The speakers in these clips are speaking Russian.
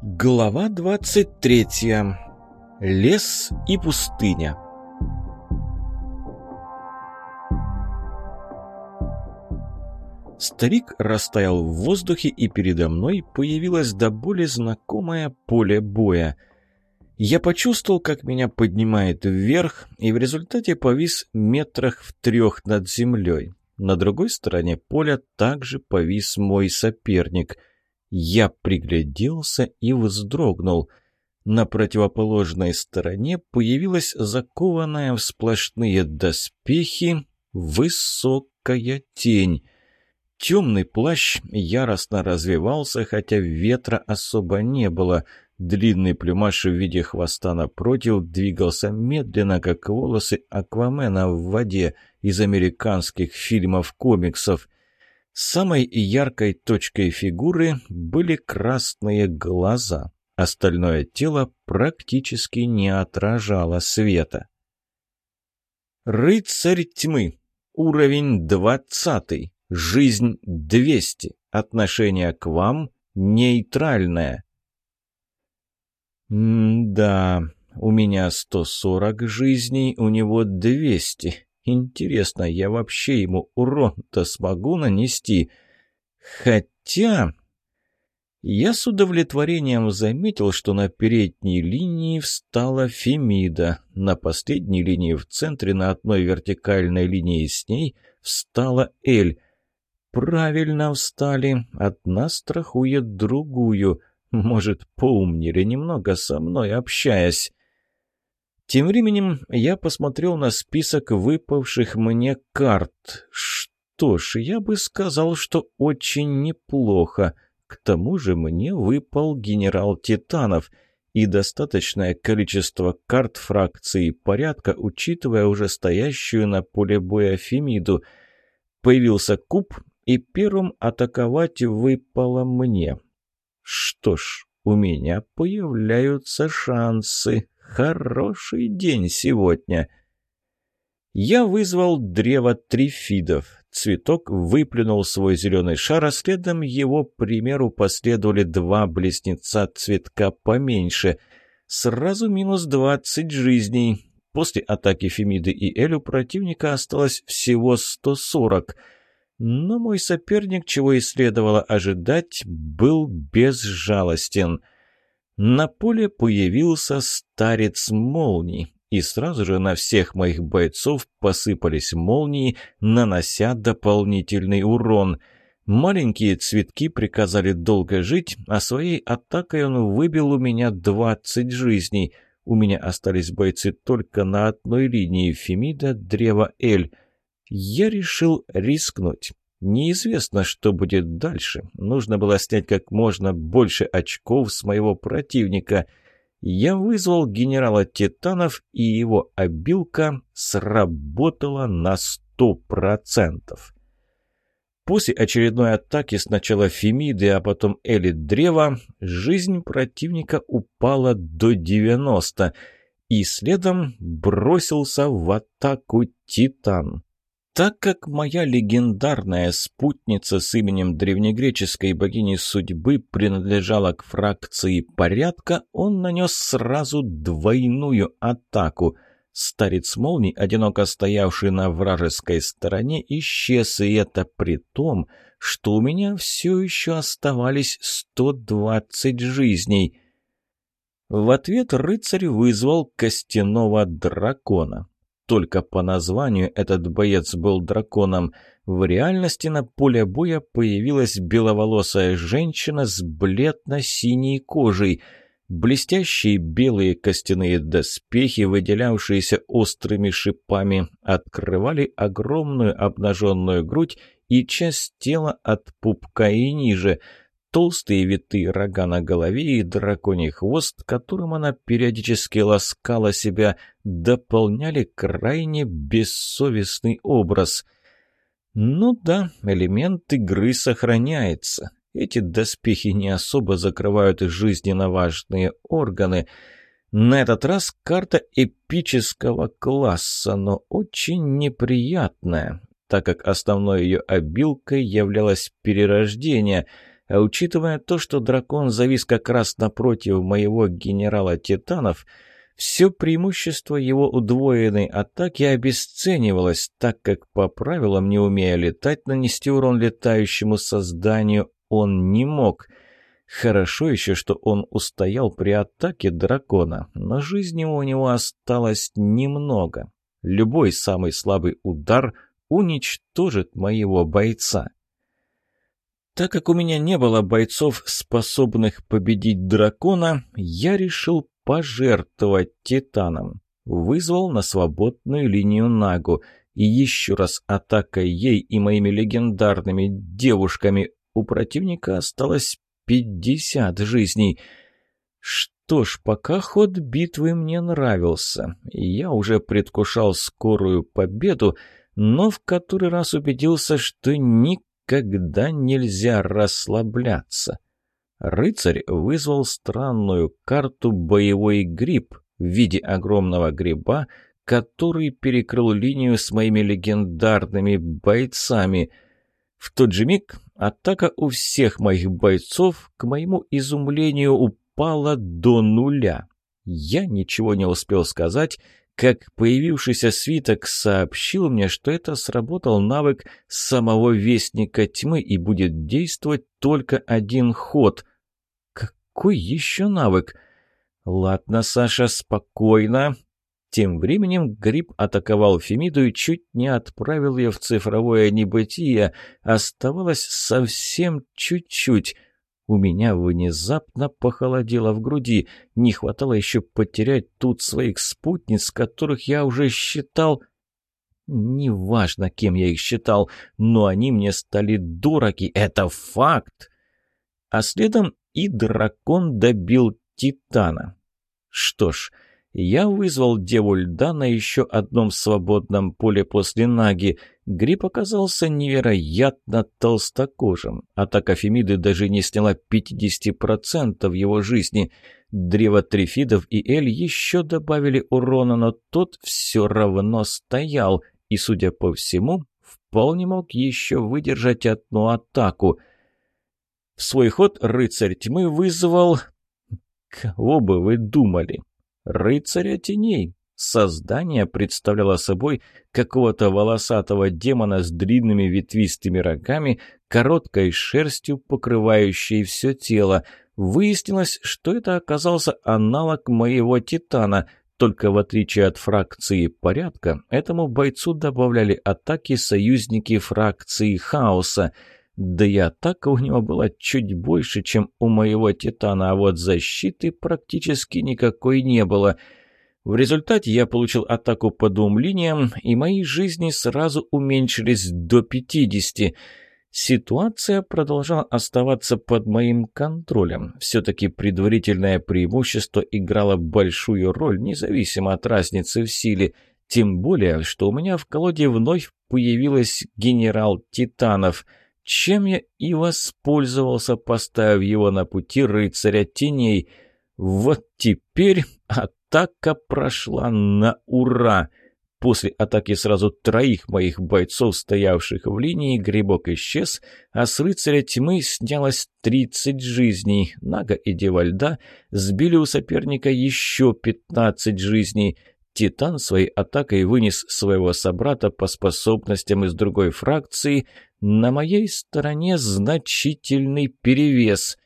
Глава 23. Лес и пустыня. Старик растаял в воздухе, и передо мной появилось до боли знакомое поле боя. Я почувствовал, как меня поднимает вверх, и в результате повис метрах в трех над землей. На другой стороне поля также повис мой соперник — я пригляделся и вздрогнул. На противоположной стороне появилась закованная в сплошные доспехи высокая тень. Темный плащ яростно развивался, хотя ветра особо не было. Длинный плюмаж в виде хвоста напротив двигался медленно, как волосы Аквамена в воде из американских фильмов-комиксов. Самой яркой точкой фигуры были красные глаза. Остальное тело практически не отражало света. «Рыцарь тьмы. Уровень двадцатый. Жизнь двести. Отношение к вам нейтральное». «М-да, у меня сто сорок жизней, у него двести. Интересно, я вообще ему урон-то смогу нанести? Хотя... Я с удовлетворением заметил, что на передней линии встала Фемида. На последней линии в центре, на одной вертикальной линии с ней, встала Эль. Правильно встали. Одна страхует другую. Может, поумнели немного со мной, общаясь. Тем временем я посмотрел на список выпавших мне карт. Что ж, я бы сказал, что очень неплохо. К тому же мне выпал генерал Титанов и достаточное количество карт фракции порядка, учитывая уже стоящую на поле боя Фемиду. Появился куб, и первым атаковать выпало мне. Что ж, у меня появляются шансы. Хороший день сегодня. Я вызвал древо трифидов. Цветок выплюнул свой зеленый шар, а следом его примеру последовали два близнеца цветка поменьше. Сразу минус двадцать жизней. После атаки Фемиды и Элю противника осталось всего сто сорок. Но мой соперник, чего и следовало ожидать, был безжалостен — на поле появился старец молний, и сразу же на всех моих бойцов посыпались молнии, нанося дополнительный урон. Маленькие цветки приказали долго жить, а своей атакой он выбил у меня двадцать жизней. У меня остались бойцы только на одной линии Фемида, Древо, Эль. Я решил рискнуть. Неизвестно, что будет дальше. Нужно было снять как можно больше очков с моего противника. Я вызвал генерала Титанов, и его обилка сработала на сто процентов. После очередной атаки сначала Фемиды, а потом Эли Древа, жизнь противника упала до 90, и следом бросился в атаку Титан. Так как моя легендарная спутница с именем древнегреческой богини судьбы принадлежала к фракции порядка, он нанес сразу двойную атаку. Старец молний, одиноко стоявший на вражеской стороне, исчез, и это при том, что у меня все еще оставались 120 жизней. В ответ рыцарь вызвал костяного дракона. Только по названию этот боец был драконом. В реальности на поле боя появилась беловолосая женщина с бледно-синей кожей. Блестящие белые костяные доспехи, выделявшиеся острыми шипами, открывали огромную обнаженную грудь и часть тела от пупка и ниже – толстые витые рога на голове и драконий хвост, которым она периодически ласкала себя, дополняли крайне бессовестный образ. Ну да, элемент игры сохраняется. Эти доспехи не особо закрывают жизненно важные органы. На этот раз карта эпического класса, но очень неприятная, так как основной ее обилкой являлось перерождение — А учитывая то, что дракон завис как раз напротив моего генерала Титанов, все преимущество его удвоенной атаки обесценивалось, так как по правилам, не умея летать, нанести урон летающему созданию он не мог. Хорошо еще, что он устоял при атаке дракона, но жизни у него осталось немного. Любой самый слабый удар уничтожит моего бойца. Так как у меня не было бойцов, способных победить дракона, я решил пожертвовать Титаном. Вызвал на свободную линию Нагу, и еще раз атакой ей и моими легендарными девушками у противника осталось пятьдесят жизней. Что ж, пока ход битвы мне нравился. Я уже предвкушал скорую победу, но в который раз убедился, что никогда нельзя расслабляться. Рыцарь вызвал странную карту «Боевой гриб» в виде огромного гриба, который перекрыл линию с моими легендарными бойцами. В тот же миг атака у всех моих бойцов, к моему изумлению, упала до нуля. Я ничего не успел сказать, как появившийся свиток сообщил мне, что это сработал навык самого Вестника Тьмы и будет действовать только один ход. Какой еще навык? Ладно, Саша, спокойно. Тем временем Гриб атаковал Фемиду и чуть не отправил ее в цифровое небытие. Оставалось совсем чуть-чуть — у меня внезапно похолодело в груди. Не хватало еще потерять тут своих спутниц, которых я уже считал... Неважно, кем я их считал, но они мне стали дороги, это факт. А следом и дракон добил Титана. Что ж, я вызвал Деву Льда на еще одном свободном поле после Наги. Гриб оказался невероятно толстокожим. Атака Фемиды даже не сняла 50% его жизни. Древо Трифидов и Эль еще добавили урона, но тот все равно стоял и, судя по всему, вполне мог еще выдержать одну атаку. В свой ход рыцарь тьмы вызвал... Кого бы вы думали? рыцаря теней. Создание представляло собой какого-то волосатого демона с длинными ветвистыми рогами, короткой шерстью, покрывающей все тело. Выяснилось, что это оказался аналог моего титана, только в отличие от фракции порядка, этому бойцу добавляли атаки союзники фракции хаоса – да и атака у него была чуть больше, чем у моего Титана, а вот защиты практически никакой не было. В результате я получил атаку по двум линиям, и мои жизни сразу уменьшились до 50. Ситуация продолжала оставаться под моим контролем. Все-таки предварительное преимущество играло большую роль, независимо от разницы в силе. Тем более, что у меня в колоде вновь появилась генерал Титанов — чем я и воспользовался, поставив его на пути рыцаря теней. Вот теперь атака прошла на ура. После атаки сразу троих моих бойцов, стоявших в линии, грибок исчез, а с рыцаря тьмы снялось тридцать жизней. Нага и Девальда сбили у соперника еще пятнадцать жизней. Титан своей атакой вынес своего собрата по способностям из другой фракции, на моей стороне значительный перевес.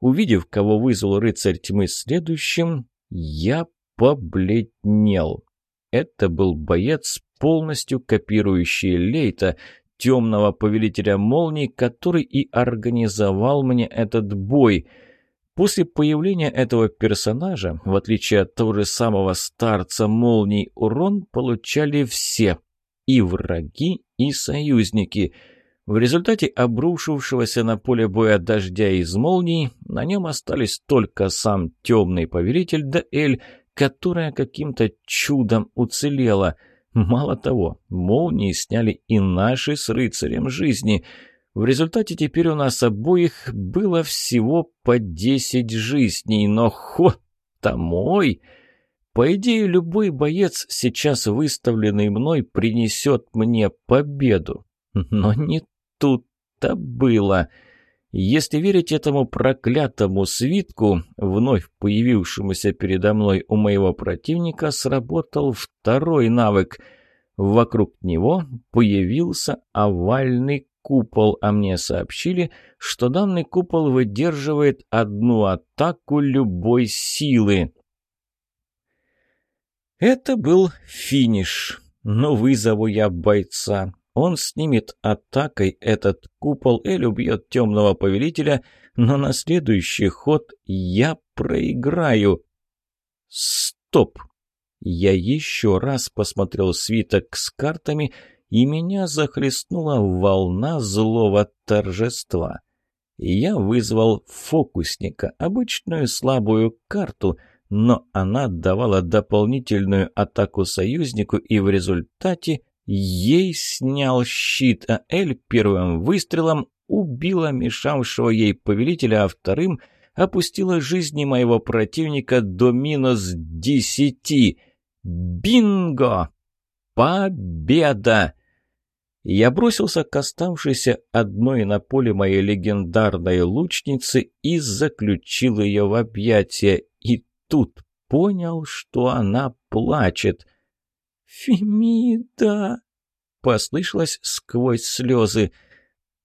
Увидев, кого вызвал рыцарь тьмы следующим, я побледнел. Это был боец, полностью копирующий Лейта, темного повелителя молний, который и организовал мне этот бой. После появления этого персонажа, в отличие от того же самого старца молний, урон получали все — и враги, и союзники — в результате обрушившегося на поле боя дождя из молний на нем остались только сам темный повелитель да Эль, которая каким-то чудом уцелела. Мало того, молнии сняли и наши с рыцарем жизни. В результате теперь у нас обоих было всего по десять жизней, но ход-то мой... По идее, любой боец, сейчас выставленный мной, принесет мне победу. Но не тут-то было. Если верить этому проклятому свитку, вновь появившемуся передо мной у моего противника, сработал второй навык. Вокруг него появился овальный купол, а мне сообщили, что данный купол выдерживает одну атаку любой силы. Это был финиш, но вызову я бойца. Он снимет атакой этот купол, Эль убьет темного повелителя, но на следующий ход я проиграю. Стоп! Я еще раз посмотрел свиток с картами, и меня захлестнула волна злого торжества. Я вызвал фокусника, обычную слабую карту, но она давала дополнительную атаку союзнику, и в результате Ей снял щит, а Эль первым выстрелом убила мешавшего ей повелителя, а вторым опустила жизни моего противника до минус десяти. Бинго! Победа! Я бросился к оставшейся одной на поле моей легендарной лучницы и заключил ее в объятия. И тут понял, что она плачет. «Фемида!» — послышалось сквозь слезы.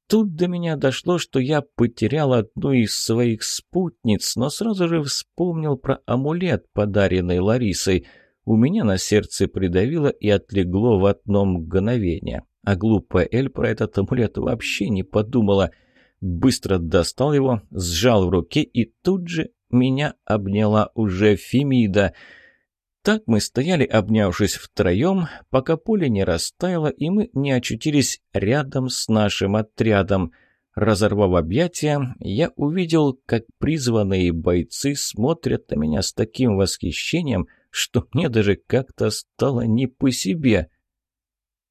Тут до меня дошло, что я потерял одну из своих спутниц, но сразу же вспомнил про амулет, подаренный Ларисой. У меня на сердце придавило и отлегло в одно мгновение. А глупая Эль про этот амулет вообще не подумала. Быстро достал его, сжал в руке, и тут же меня обняла уже Фемида — так мы стояли, обнявшись втроем, пока поле не растаяло, и мы не очутились рядом с нашим отрядом. Разорвав объятия, я увидел, как призванные бойцы смотрят на меня с таким восхищением, что мне даже как-то стало не по себе.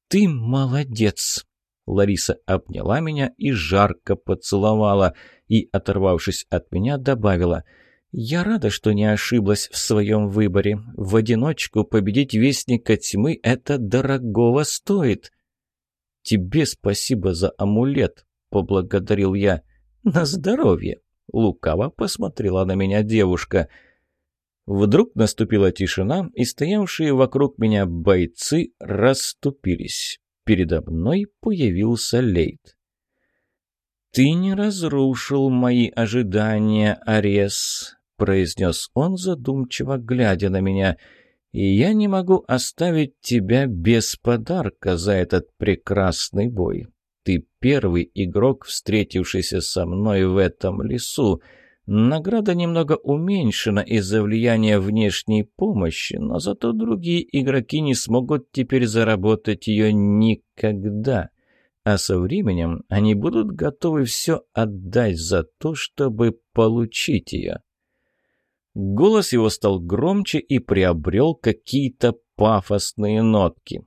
«Ты молодец!» Лариса обняла меня и жарко поцеловала, и, оторвавшись от меня, добавила – я рада, что не ошиблась в своем выборе. В одиночку победить Вестника Тьмы — это дорогого стоит. Тебе спасибо за амулет, — поблагодарил я. На здоровье. Лукаво посмотрела на меня девушка. Вдруг наступила тишина, и стоявшие вокруг меня бойцы расступились. Передо мной появился Лейт. «Ты не разрушил мои ожидания, Арес. — произнес он, задумчиво глядя на меня. «И я не могу оставить тебя без подарка за этот прекрасный бой. Ты первый игрок, встретившийся со мной в этом лесу. Награда немного уменьшена из-за влияния внешней помощи, но зато другие игроки не смогут теперь заработать ее никогда» а со временем они будут готовы все отдать за то, чтобы получить ее. Голос его стал громче и приобрел какие-то пафосные нотки.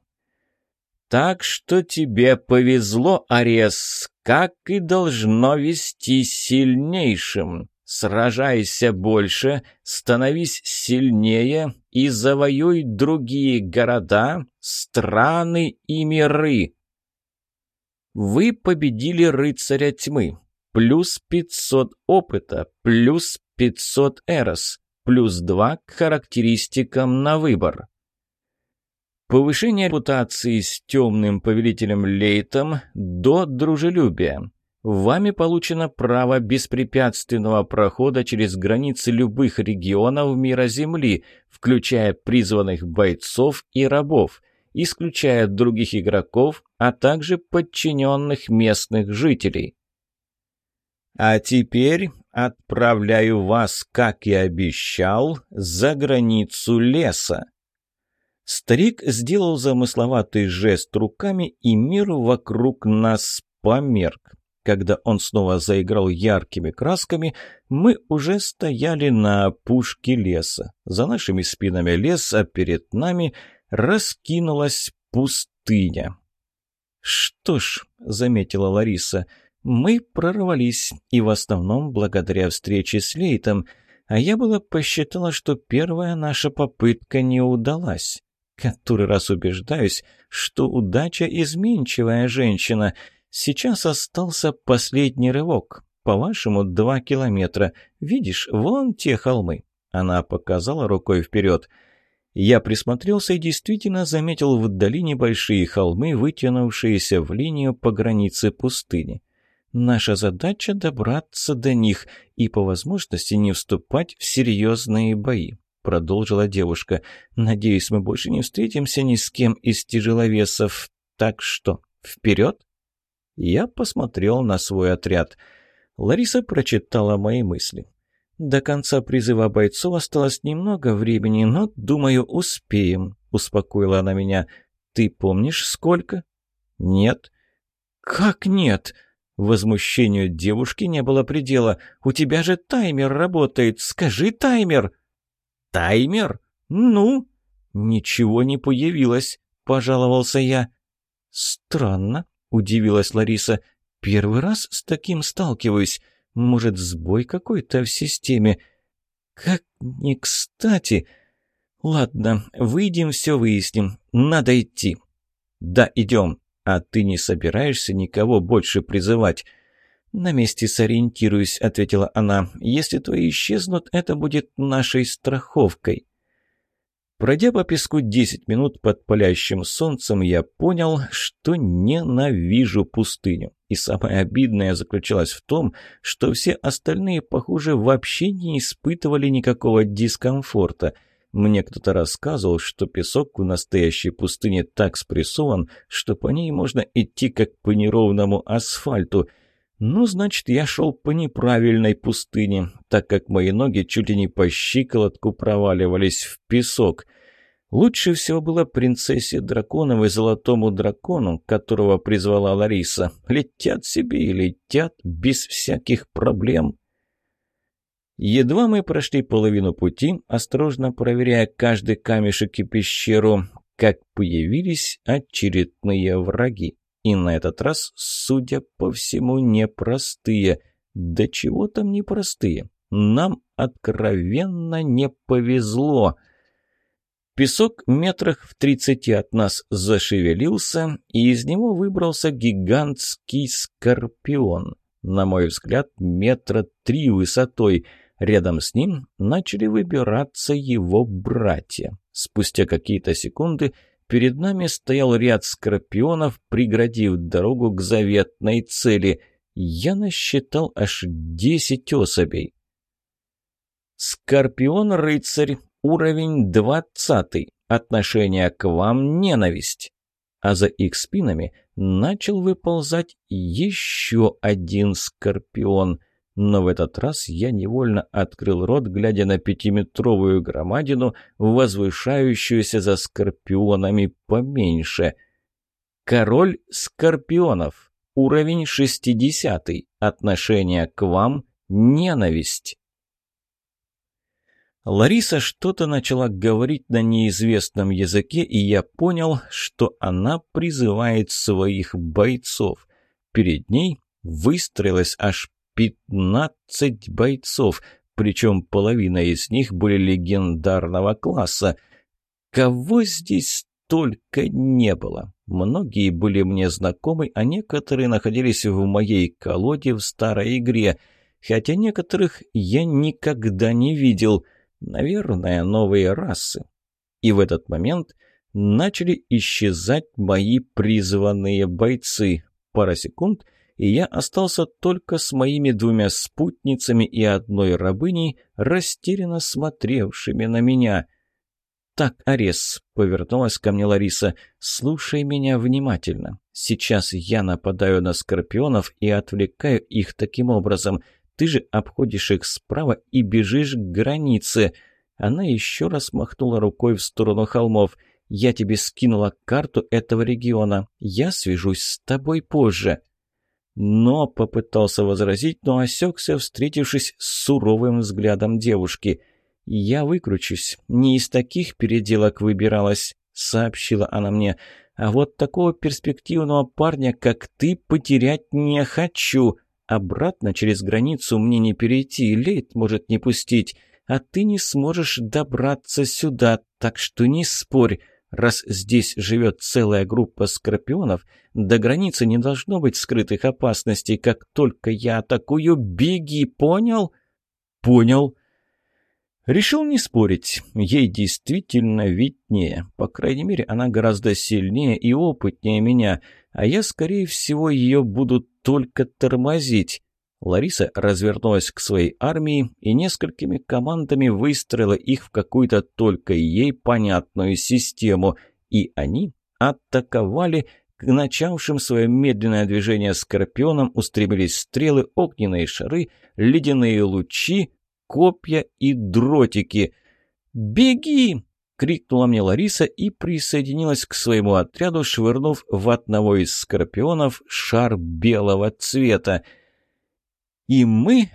«Так что тебе повезло, Арес, как и должно вести сильнейшим. Сражайся больше, становись сильнее и завоюй другие города, страны и миры». Вы победили рыцаря тьмы. Плюс 500 опыта, плюс 500 эрос, плюс 2 к характеристикам на выбор. Повышение репутации с темным повелителем Лейтом до дружелюбия. Вами получено право беспрепятственного прохода через границы любых регионов мира Земли, включая призванных бойцов и рабов, исключая других игроков, а также подчиненных местных жителей. А теперь отправляю вас, как и обещал, за границу леса. Старик сделал замысловатый жест руками, и мир вокруг нас померк. Когда он снова заиграл яркими красками, мы уже стояли на опушке леса. За нашими спинами лес, а перед нами раскинулась пустыня. «Что ж», — заметила Лариса, — мы прорвались, и в основном благодаря встрече с Лейтом, а я была посчитала, что первая наша попытка не удалась. Который раз убеждаюсь, что удача изменчивая женщина. Сейчас остался последний рывок. по-вашему, два километра. Видишь, вон те холмы». Она показала рукой вперед. Я присмотрелся и действительно заметил вдали небольшие холмы, вытянувшиеся в линию по границе пустыни. Наша задача — добраться до них и, по возможности, не вступать в серьезные бои», — продолжила девушка. «Надеюсь, мы больше не встретимся ни с кем из тяжеловесов. Так что, вперед?» Я посмотрел на свой отряд. Лариса прочитала мои мысли. «До конца призыва бойцов осталось немного времени, но, думаю, успеем», — успокоила она меня. «Ты помнишь, сколько?» «Нет». «Как нет?» Возмущению девушки не было предела. «У тебя же таймер работает! Скажи таймер!» «Таймер? Ну?» «Ничего не появилось», — пожаловался я. «Странно», — удивилась Лариса. «Первый раз с таким сталкиваюсь. Может, сбой какой-то в системе? Как не кстати. Ладно, выйдем, все выясним. Надо идти». «Да, идем», «А ты не собираешься никого больше призывать?» «На месте сориентируюсь», — ответила она. «Если твои исчезнут, это будет нашей страховкой». Пройдя по песку десять минут под палящим солнцем, я понял, что ненавижу пустыню. И самое обидное заключалось в том, что все остальные, похоже, вообще не испытывали никакого дискомфорта — мне кто-то рассказывал, что песок в настоящей пустыне так спрессован, что по ней можно идти как по неровному асфальту. Ну, значит, я шел по неправильной пустыне, так как мои ноги чуть ли не по щиколотку проваливались в песок. Лучше всего было принцессе драконов и золотому дракону, которого призвала Лариса. Летят себе и летят без всяких проблем. Едва мы прошли половину пути, осторожно проверяя каждый камешек и пещеру, как появились очередные враги. И на этот раз, судя по всему, непростые. Да чего там непростые? Нам откровенно не повезло. Песок метрах в тридцати от нас зашевелился, и из него выбрался гигантский скорпион. На мой взгляд, метра три высотой — Рядом с ним начали выбираться его братья. Спустя какие-то секунды перед нами стоял ряд скорпионов, преградив дорогу к заветной цели. Я насчитал аж десять особей. «Скорпион-рыцарь, уровень двадцатый. Отношение к вам – ненависть». А за их спинами начал выползать еще один скорпион – но в этот раз я невольно открыл рот, глядя на пятиметровую громадину, возвышающуюся за скорпионами поменьше. Король скорпионов. Уровень шестидесятый. Отношение к вам – ненависть. Лариса что-то начала говорить на неизвестном языке, и я понял, что она призывает своих бойцов. Перед ней выстроилась аж Пятнадцать бойцов, причем половина из них были легендарного класса. Кого здесь только не было. Многие были мне знакомы, а некоторые находились в моей колоде в старой игре, хотя некоторых я никогда не видел. Наверное, новые расы. И в этот момент начали исчезать мои призванные бойцы. Пара секунд — и я остался только с моими двумя спутницами и одной рабыней, растерянно смотревшими на меня. «Так, Арес», — повернулась ко мне Лариса, — «слушай меня внимательно. Сейчас я нападаю на скорпионов и отвлекаю их таким образом. Ты же обходишь их справа и бежишь к границе». Она еще раз махнула рукой в сторону холмов. «Я тебе скинула карту этого региона. Я свяжусь с тобой позже». Но попытался возразить, но осекся, встретившись с суровым взглядом девушки. «Я выкручусь. Не из таких переделок выбиралась», — сообщила она мне. «А вот такого перспективного парня, как ты, потерять не хочу. Обратно через границу мне не перейти, лейт может не пустить, а ты не сможешь добраться сюда, так что не спорь. Раз здесь живет целая группа скорпионов, до границы не должно быть скрытых опасностей. Как только я атакую, беги, понял? Понял. Решил не спорить. Ей действительно виднее. По крайней мере, она гораздо сильнее и опытнее меня, а я, скорее всего, ее буду только тормозить. Лариса развернулась к своей армии и несколькими командами выстроила их в какую-то только ей понятную систему, и они атаковали к начавшим свое медленное движение скорпионам устремились стрелы, огненные шары, ледяные лучи, копья и дротики. «Беги!» — крикнула мне Лариса и присоединилась к своему отряду, швырнув в одного из скорпионов шар белого цвета — и мы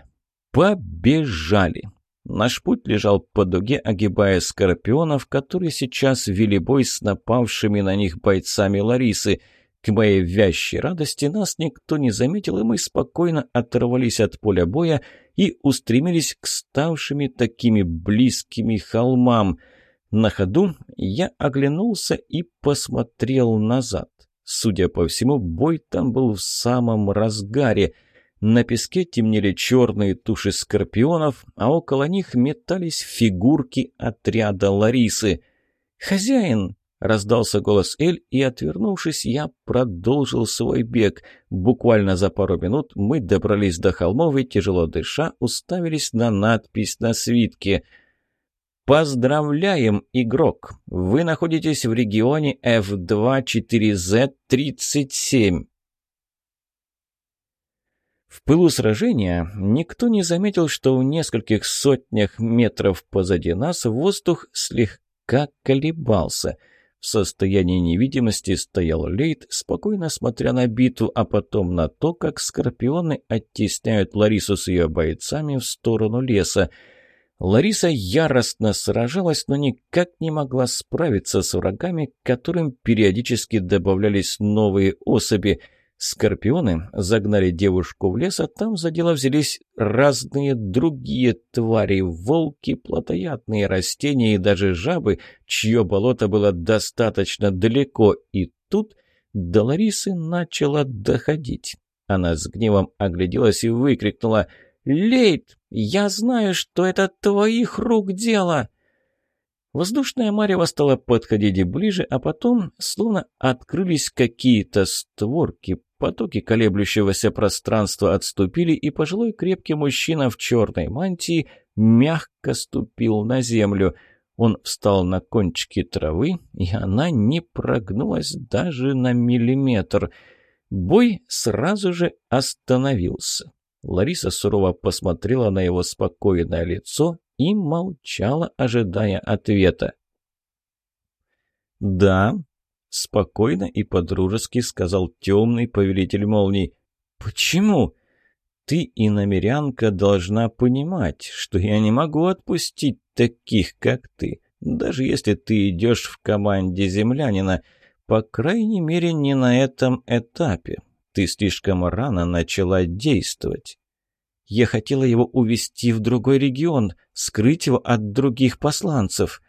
побежали. Наш путь лежал по дуге, огибая скорпионов, которые сейчас вели бой с напавшими на них бойцами Ларисы. К моей вящей радости нас никто не заметил, и мы спокойно оторвались от поля боя и устремились к ставшими такими близкими холмам. На ходу я оглянулся и посмотрел назад. Судя по всему, бой там был в самом разгаре — на песке темнели черные туши скорпионов, а около них метались фигурки отряда Ларисы. «Хозяин!» — раздался голос Эль, и, отвернувшись, я продолжил свой бег. Буквально за пару минут мы добрались до холмов и, тяжело дыша, уставились на надпись на свитке — Поздравляем, игрок! Вы находитесь в регионе F2-4Z-37. В пылу сражения никто не заметил, что в нескольких сотнях метров позади нас воздух слегка колебался. В состоянии невидимости стоял Лейт, спокойно смотря на биту, а потом на то, как скорпионы оттесняют Ларису с ее бойцами в сторону леса. Лариса яростно сражалась, но никак не могла справиться с врагами, к которым периодически добавлялись новые особи – Скорпионы загнали девушку в лес, а там за дело взялись разные другие твари, волки, плотоядные растения и даже жабы, чье болото было достаточно далеко, и тут до Ларисы начало доходить. Она с гневом огляделась и выкрикнула «Лейт, я знаю, что это твоих рук дело!» Воздушная марево стала подходить ближе, а потом словно открылись какие-то створки, Потоки колеблющегося пространства отступили, и пожилой крепкий мужчина в черной мантии мягко ступил на землю. Он встал на кончике травы, и она не прогнулась даже на миллиметр. Бой сразу же остановился. Лариса сурово посмотрела на его спокойное лицо и молчала, ожидая ответа. «Да, Спокойно и подружески сказал темный повелитель молний. «Почему?» «Ты, иномерянка, должна понимать, что я не могу отпустить таких, как ты, даже если ты идешь в команде землянина, по крайней мере, не на этом этапе. Ты слишком рано начала действовать. Я хотела его увести в другой регион, скрыть его от других посланцев».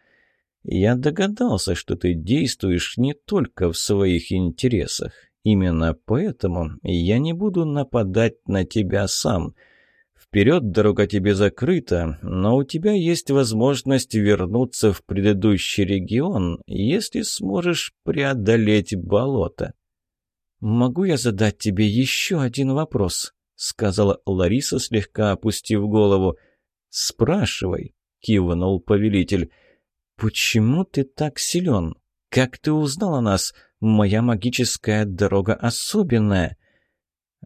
Я догадался, что ты действуешь не только в своих интересах. Именно поэтому я не буду нападать на тебя сам. Вперед дорога тебе закрыта, но у тебя есть возможность вернуться в предыдущий регион, если сможешь преодолеть болото. «Могу я задать тебе еще один вопрос?» — сказала Лариса, слегка опустив голову. «Спрашивай», — кивнул повелитель. «Почему ты так силен? Как ты узнал о нас? Моя магическая дорога особенная».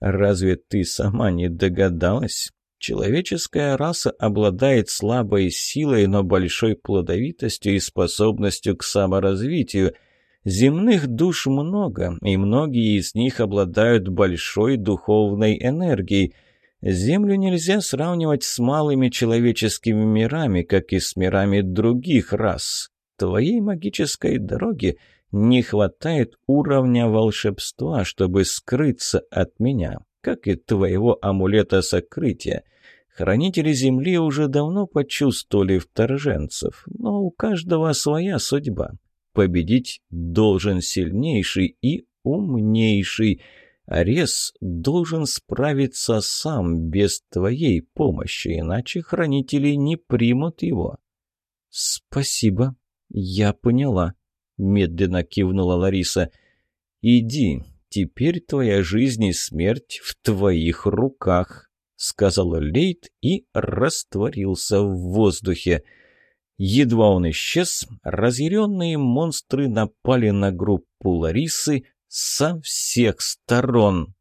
«Разве ты сама не догадалась?» Человеческая раса обладает слабой силой, но большой плодовитостью и способностью к саморазвитию. Земных душ много, и многие из них обладают большой духовной энергией – Землю нельзя сравнивать с малыми человеческими мирами, как и с мирами других рас. Твоей магической дороге не хватает уровня волшебства, чтобы скрыться от меня, как и твоего амулета сокрытия. Хранители Земли уже давно почувствовали вторженцев, но у каждого своя судьба. Победить должен сильнейший и умнейший. Арес должен справиться сам без твоей помощи, иначе хранители не примут его». «Спасибо, я поняла», — медленно кивнула Лариса. «Иди, теперь твоя жизнь и смерть в твоих руках», — сказал Лейт и растворился в воздухе. Едва он исчез, разъяренные монстры напали на группу Ларисы со всех сторон.